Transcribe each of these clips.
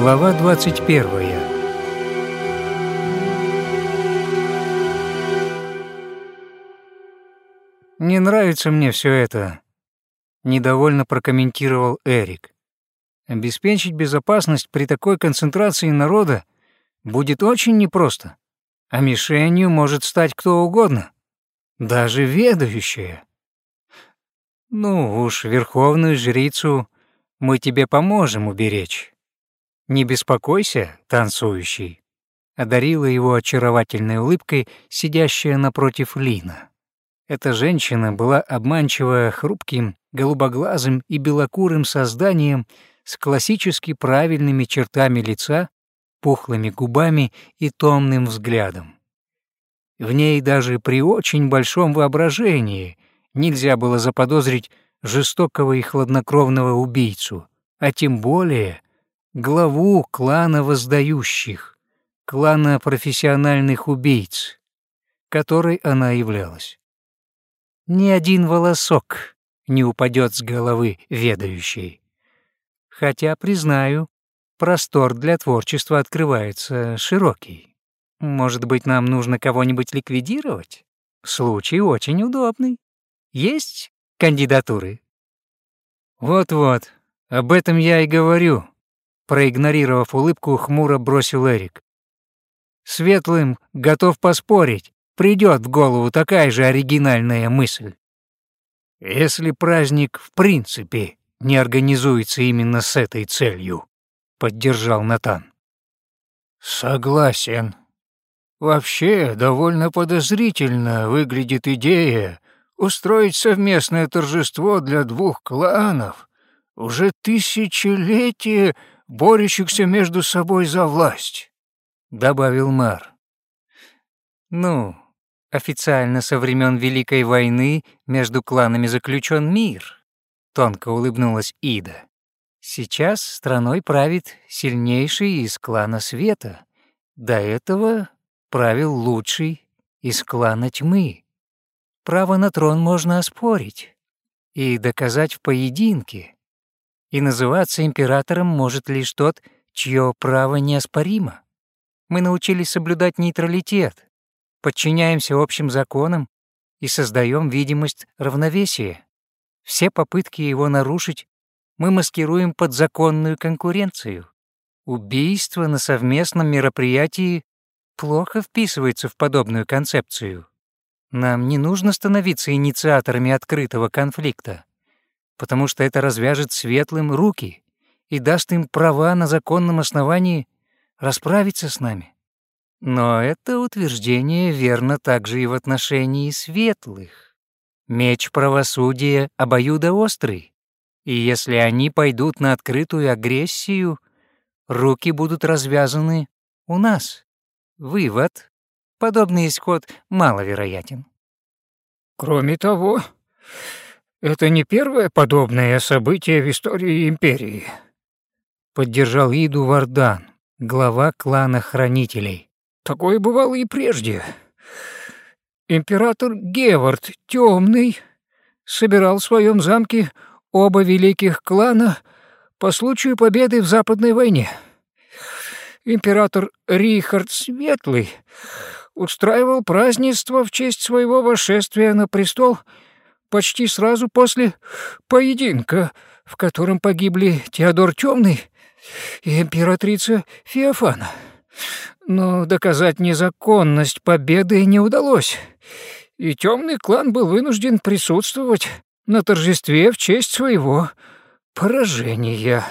Глава 21 «Не нравится мне все это», — недовольно прокомментировал Эрик. «Обеспечить безопасность при такой концентрации народа будет очень непросто, а мишенью может стать кто угодно, даже ведающая. Ну уж, верховную жрицу мы тебе поможем уберечь. Не беспокойся, танцующий, одарила его очаровательной улыбкой сидящая напротив Лина. Эта женщина была обманчиво хрупким, голубоглазым и белокурым созданием с классически правильными чертами лица, пухлыми губами и томным взглядом. В ней даже при очень большом воображении нельзя было заподозрить жестокого и хладнокровного убийцу, а тем более главу клана воздающих, клана профессиональных убийц, которой она являлась. Ни один волосок не упадет с головы ведающей. Хотя, признаю, простор для творчества открывается широкий. Может быть, нам нужно кого-нибудь ликвидировать? Случай очень удобный. Есть кандидатуры? Вот-вот, об этом я и говорю. Проигнорировав улыбку, хмуро бросил Эрик. Светлым готов поспорить, придет в голову такая же оригинальная мысль. Если праздник в принципе не организуется именно с этой целью, поддержал Натан. Согласен. Вообще, довольно подозрительно выглядит идея устроить совместное торжество для двух кланов, уже тысячелетия борющихся между собой за власть, добавил мэр. Ну, официально со времен Великой войны между кланами заключен мир, тонко улыбнулась Ида. Сейчас страной правит сильнейший из клана света. До этого правил лучший из клана тьмы. Право на трон можно оспорить и доказать в поединке. И называться императором может лишь тот, чье право неоспоримо. Мы научились соблюдать нейтралитет, подчиняемся общим законам и создаем видимость равновесия. Все попытки его нарушить мы маскируем под законную конкуренцию. Убийство на совместном мероприятии плохо вписывается в подобную концепцию. Нам не нужно становиться инициаторами открытого конфликта, потому что это развяжет светлым руки и даст им права на законном основании расправиться с нами. Но это утверждение верно также и в отношении светлых. Меч правосудия обоюдоострый, и если они пойдут на открытую агрессию, руки будут развязаны у нас. Вывод подобный исход маловероятен. Кроме того, это не первое подобное событие в истории империи, поддержал Иду Вардан, глава клана хранителей. Такое бывало и прежде. Император Гевард Темный собирал в своем замке оба великих клана по случаю победы в Западной войне. Император Рихард Светлый устраивал празднество в честь своего восшествия на престол почти сразу после поединка, в котором погибли Теодор Темный и императрица Феофана. Но доказать незаконность победы не удалось, и темный клан был вынужден присутствовать на торжестве в честь своего поражения.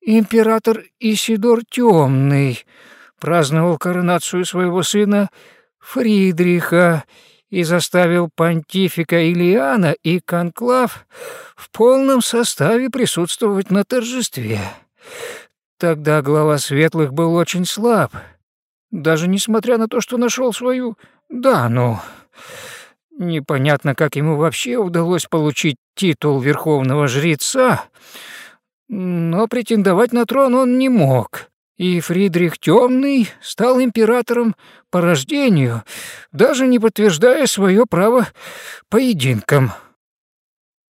Император Исидор Темный праздновал коронацию своего сына Фридриха и заставил понтифика Илиана и конклав в полном составе присутствовать на торжестве. Тогда глава Светлых был очень слаб, даже несмотря на то, что нашел свою Дану. Непонятно, как ему вообще удалось получить титул верховного жреца, но претендовать на трон он не мог и Фридрих Темный стал императором по рождению, даже не подтверждая свое право поединкам.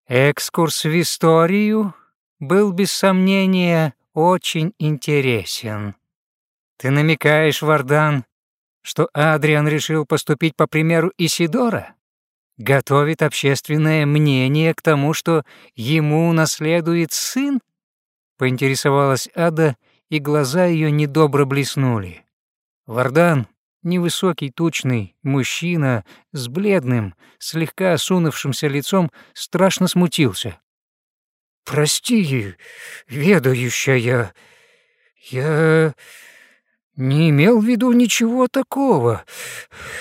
Экскурс в историю был без сомнения очень интересен. Ты намекаешь, Вардан, что Адриан решил поступить по примеру Исидора? Готовит общественное мнение к тому, что ему наследует сын? Поинтересовалась Ада, и глаза ее недобро блеснули. Вардан, невысокий, тучный мужчина с бледным, слегка осунувшимся лицом, страшно смутился. «Прости, ведающая, я не имел в виду ничего такого.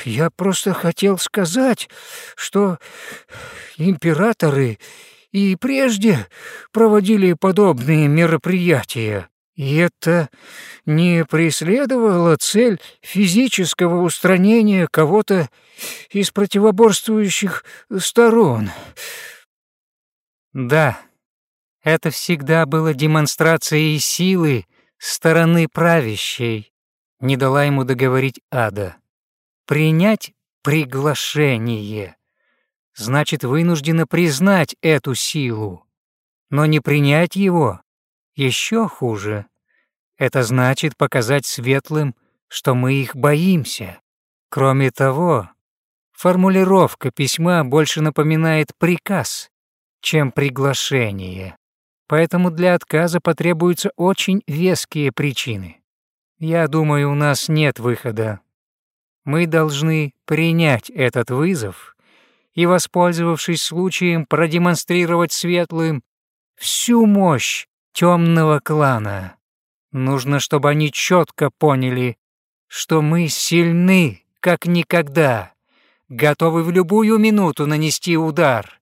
Я просто хотел сказать, что императоры и прежде проводили подобные мероприятия. И это не преследовало цель физического устранения кого-то из противоборствующих сторон. Да, это всегда было демонстрацией силы стороны правящей, не дала ему договорить ада. Принять приглашение значит вынуждена признать эту силу, но не принять его еще хуже. Это значит показать светлым, что мы их боимся. Кроме того, формулировка письма больше напоминает приказ, чем приглашение. Поэтому для отказа потребуются очень веские причины. Я думаю, у нас нет выхода. Мы должны принять этот вызов и, воспользовавшись случаем, продемонстрировать светлым всю мощь темного клана. Нужно, чтобы они четко поняли, что мы сильны, как никогда, готовы в любую минуту нанести удар.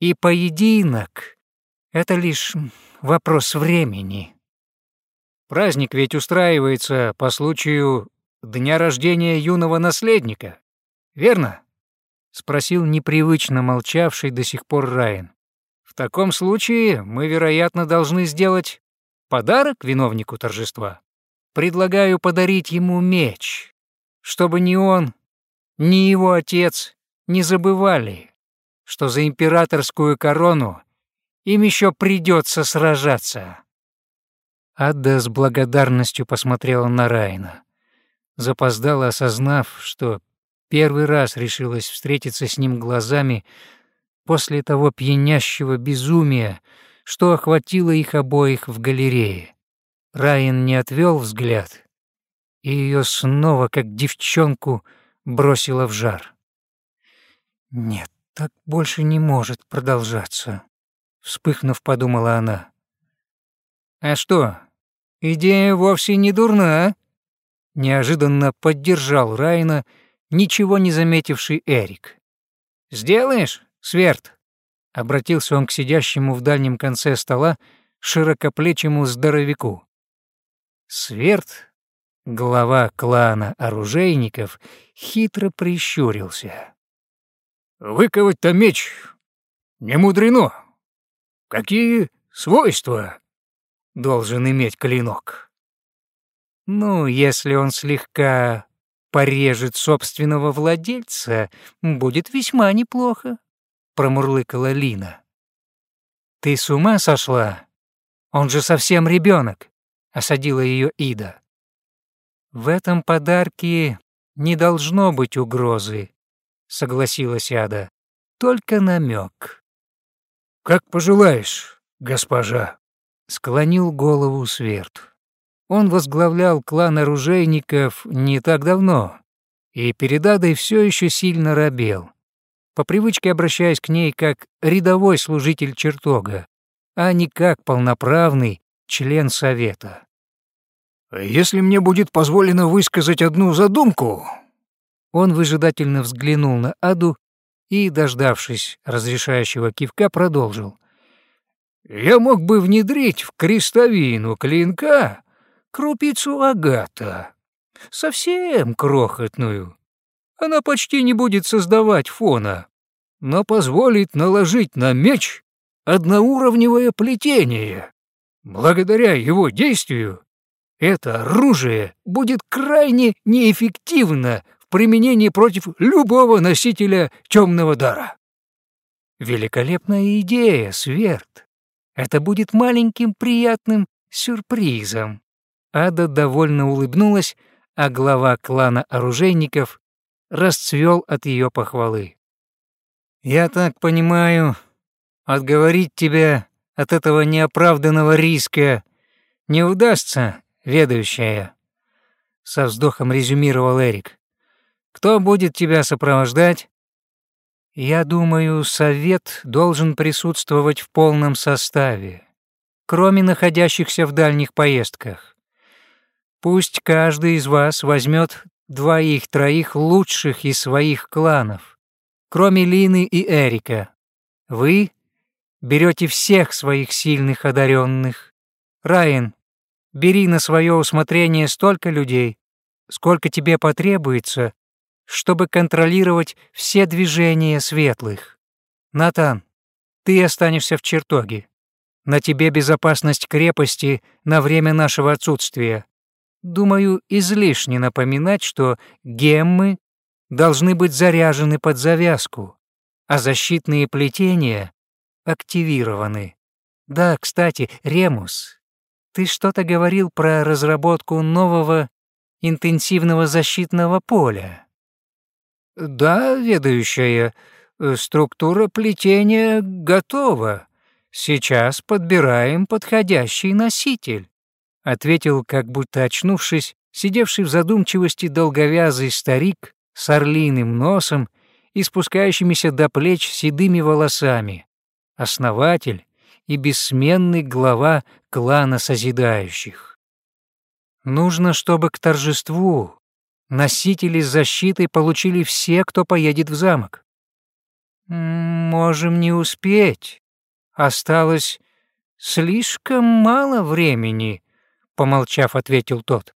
И поединок — это лишь вопрос времени. Праздник ведь устраивается по случаю дня рождения юного наследника, верно? Спросил непривычно молчавший до сих пор Райан. В таком случае мы, вероятно, должны сделать подарок виновнику торжества. Предлагаю подарить ему меч, чтобы ни он, ни его отец не забывали, что за императорскую корону им еще придется сражаться. Ада с благодарностью посмотрела на Райна, запоздала, осознав, что первый раз решилась встретиться с ним глазами после того пьянящего безумия, что охватило их обоих в галерее. Райан не отвел взгляд, и ее снова, как девчонку, бросило в жар. «Нет, так больше не может продолжаться», — вспыхнув, подумала она. «А что, идея вовсе не дурна?» Неожиданно поддержал Райна, ничего не заметивший Эрик. «Сделаешь?» «Сверд!» — обратился он к сидящему в дальнем конце стола широкоплечему здоровяку. Сверд, глава клана оружейников, хитро прищурился. «Выковать-то меч не мудрено. Какие свойства должен иметь клинок?» «Ну, если он слегка порежет собственного владельца, будет весьма неплохо», промурлыкала Лина. «Ты с ума сошла? Он же совсем ребенок, осадила ее Ида. «В этом подарке не должно быть угрозы», — согласилась Ада. «Только намек. «Как пожелаешь, госпожа», — склонил голову Сверд. Он возглавлял клан оружейников не так давно, и перед Адой все еще сильно робел по привычке обращаясь к ней как рядовой служитель чертога, а не как полноправный член совета. «Если мне будет позволено высказать одну задумку...» Он выжидательно взглянул на Аду и, дождавшись разрешающего кивка, продолжил. «Я мог бы внедрить в крестовину клинка крупицу агата, совсем крохотную, она почти не будет создавать фона, но позволит наложить на меч одноуровневое плетение. Благодаря его действию это оружие будет крайне неэффективно в применении против любого носителя темного дара. Великолепная идея, Сверд. Это будет маленьким приятным сюрпризом». Ада довольно улыбнулась, а глава клана оружейников расцвел от ее похвалы. «Я так понимаю, отговорить тебя от этого неоправданного риска не удастся, ведущая», — со вздохом резюмировал Эрик. «Кто будет тебя сопровождать?» «Я думаю, совет должен присутствовать в полном составе, кроме находящихся в дальних поездках. Пусть каждый из вас возьмет двоих-троих лучших из своих кланов, кроме Лины и Эрика. Вы берете всех своих сильных одаренных. Райан, бери на свое усмотрение столько людей, сколько тебе потребуется, чтобы контролировать все движения светлых. Натан, ты останешься в чертоге. На тебе безопасность крепости на время нашего отсутствия. Думаю, излишне напоминать, что геммы должны быть заряжены под завязку, а защитные плетения активированы. Да, кстати, Ремус, ты что-то говорил про разработку нового интенсивного защитного поля. Да, ведающая, э, структура плетения готова. Сейчас подбираем подходящий носитель ответил, как будто очнувшись, сидевший в задумчивости долговязый старик с орлиным носом и спускающимися до плеч седыми волосами, основатель и бессменный глава клана созидающих. Нужно, чтобы к торжеству носители защиты получили все, кто поедет в замок. Можем не успеть. Осталось слишком мало времени, помолчав, ответил тот.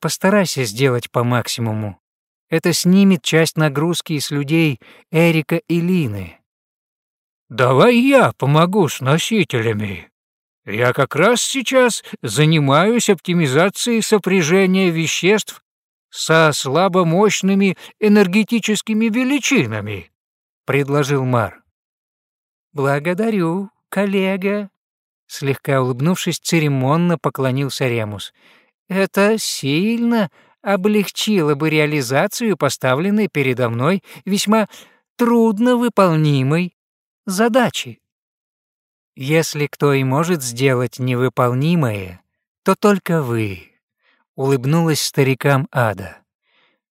Постарайся сделать по максимуму. Это снимет часть нагрузки с людей Эрика и Лины. Давай я помогу с носителями. Я как раз сейчас занимаюсь оптимизацией сопряжения веществ со слабомощными энергетическими величинами, предложил Мар. Благодарю, коллега, Слегка улыбнувшись, церемонно поклонился Ремус. «Это сильно облегчило бы реализацию поставленной передо мной весьма трудновыполнимой задачи. Если кто и может сделать невыполнимое, то только вы», — улыбнулась старикам Ада.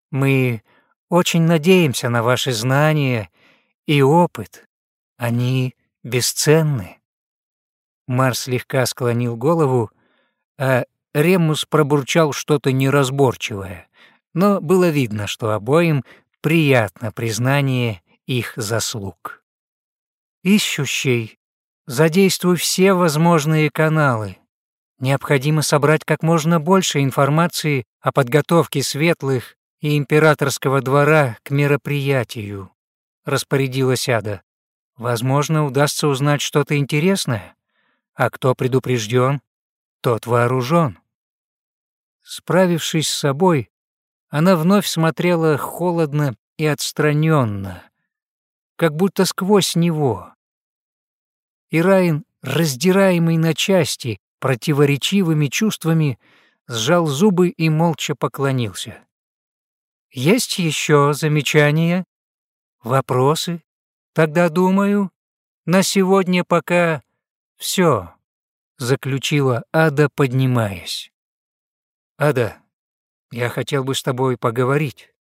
«Мы очень надеемся на ваши знания и опыт. Они бесценны». Марс слегка склонил голову, а Ремус пробурчал что-то неразборчивое, но было видно, что обоим приятно признание их заслуг. «Ищущий, задействуй все возможные каналы. Необходимо собрать как можно больше информации о подготовке светлых и императорского двора к мероприятию», — распорядилась Ада. «Возможно, удастся узнать что-то интересное» а кто предупрежден, тот вооружен. Справившись с собой, она вновь смотрела холодно и отстраненно, как будто сквозь него. И Райн, раздираемый на части противоречивыми чувствами, сжал зубы и молча поклонился. «Есть еще замечания? Вопросы? Тогда, думаю, на сегодня пока все, заключила Ада, поднимаясь. Ада, я хотел бы с тобой поговорить,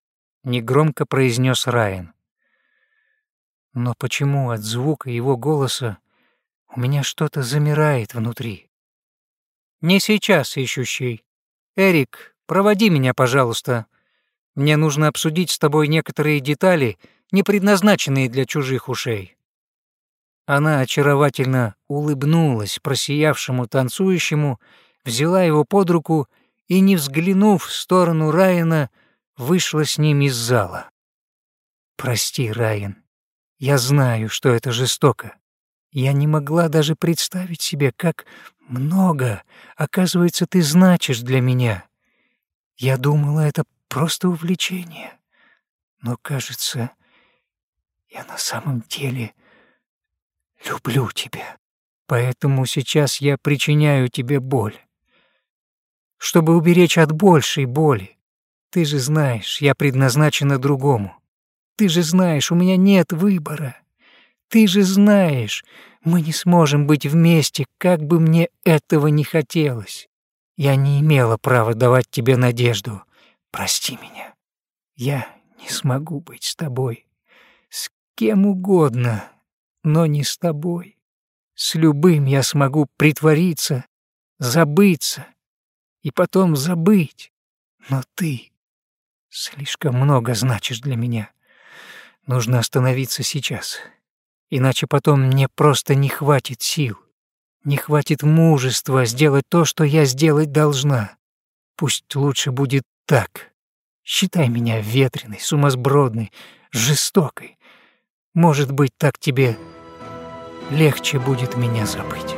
негромко произнес Райан. Но почему от звука его голоса у меня что-то замирает внутри? Не сейчас, ищущий. Эрик, проводи меня, пожалуйста. Мне нужно обсудить с тобой некоторые детали, не предназначенные для чужих ушей. Она очаровательно улыбнулась просиявшему танцующему, взяла его под руку и, не взглянув в сторону Райана, вышла с ним из зала. «Прости, Райан, я знаю, что это жестоко. Я не могла даже представить себе, как много, оказывается, ты значишь для меня. Я думала, это просто увлечение. Но, кажется, я на самом деле люблю тебя». Поэтому сейчас я причиняю тебе боль. Чтобы уберечь от большей боли. Ты же знаешь, я предназначена другому. Ты же знаешь, у меня нет выбора. Ты же знаешь, мы не сможем быть вместе, как бы мне этого не хотелось. Я не имела права давать тебе надежду. Прости меня. Я не смогу быть с тобой. С кем угодно, но не с тобой. С любым я смогу притвориться, забыться и потом забыть. Но ты слишком много значишь для меня. Нужно остановиться сейчас, иначе потом мне просто не хватит сил, не хватит мужества сделать то, что я сделать должна. Пусть лучше будет так. Считай меня ветреной, сумасбродной, жестокой. Может быть, так тебе легче будет меня забыть.